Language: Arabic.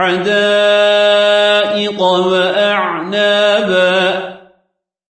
حدائق وأعنابا